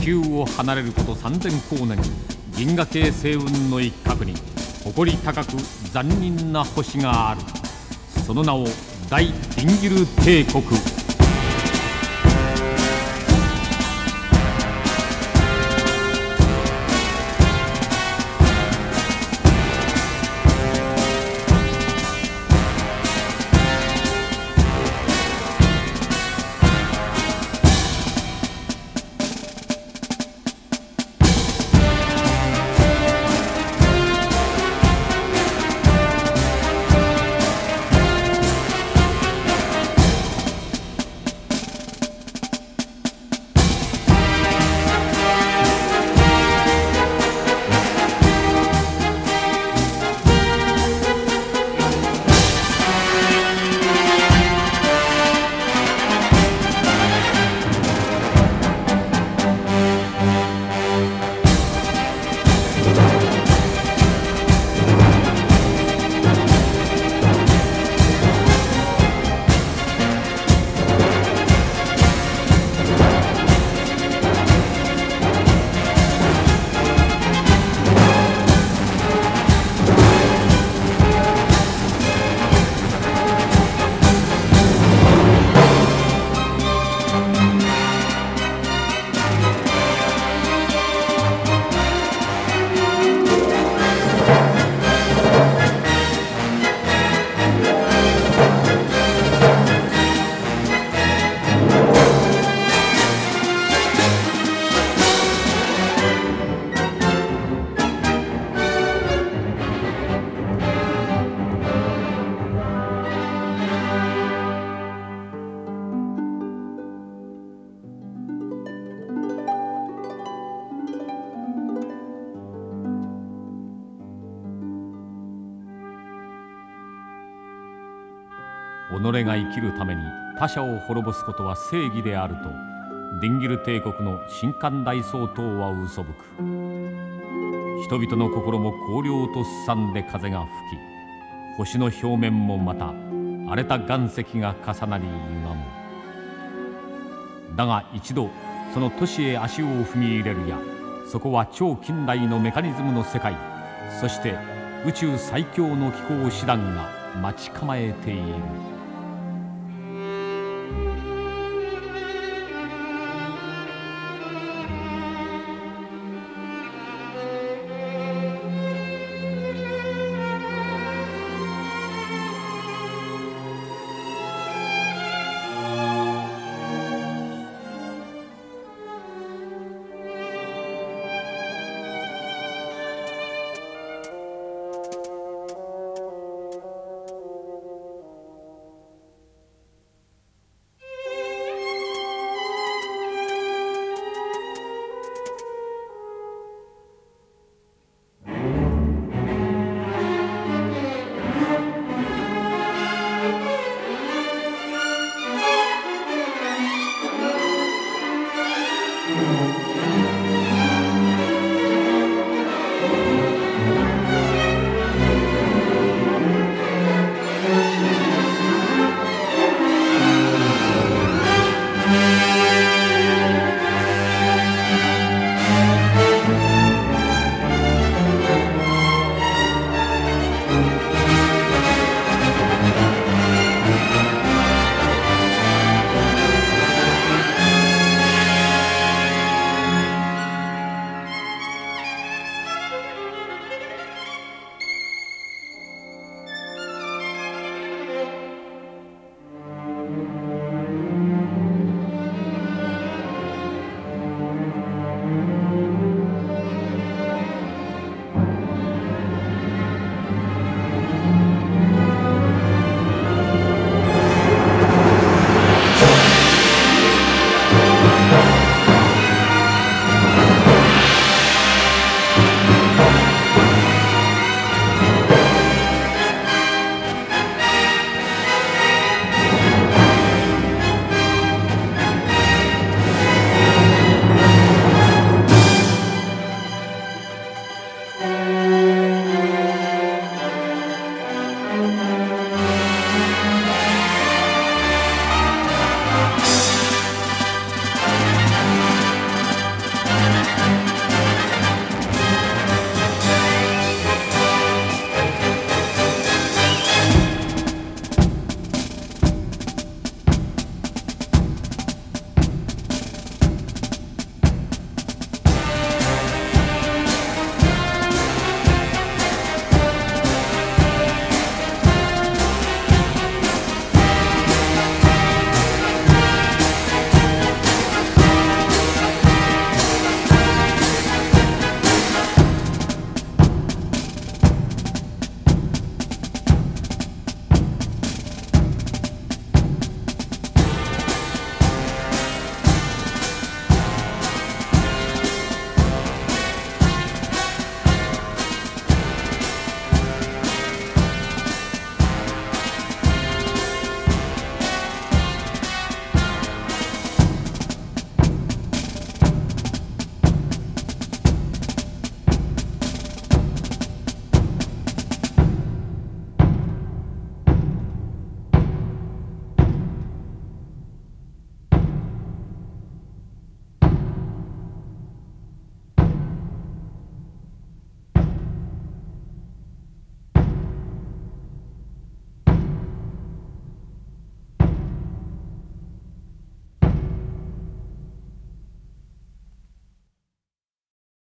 地球を離れること3,000光年。銀河系星雲の一角に誇り高く残忍な星がある。その名を大ディンギル帝国。己が生きるために他者を滅ぼすことは正義であるとディンギル帝国の神官大総統は嘘吹く人々の心も荒涼とすさんで風が吹き星の表面もまた荒れた岩石が重なり歪むだが一度その都市へ足を踏み入れるやそこは超近代のメカニズムの世界そして宇宙最強の気候手段が待ち構えている。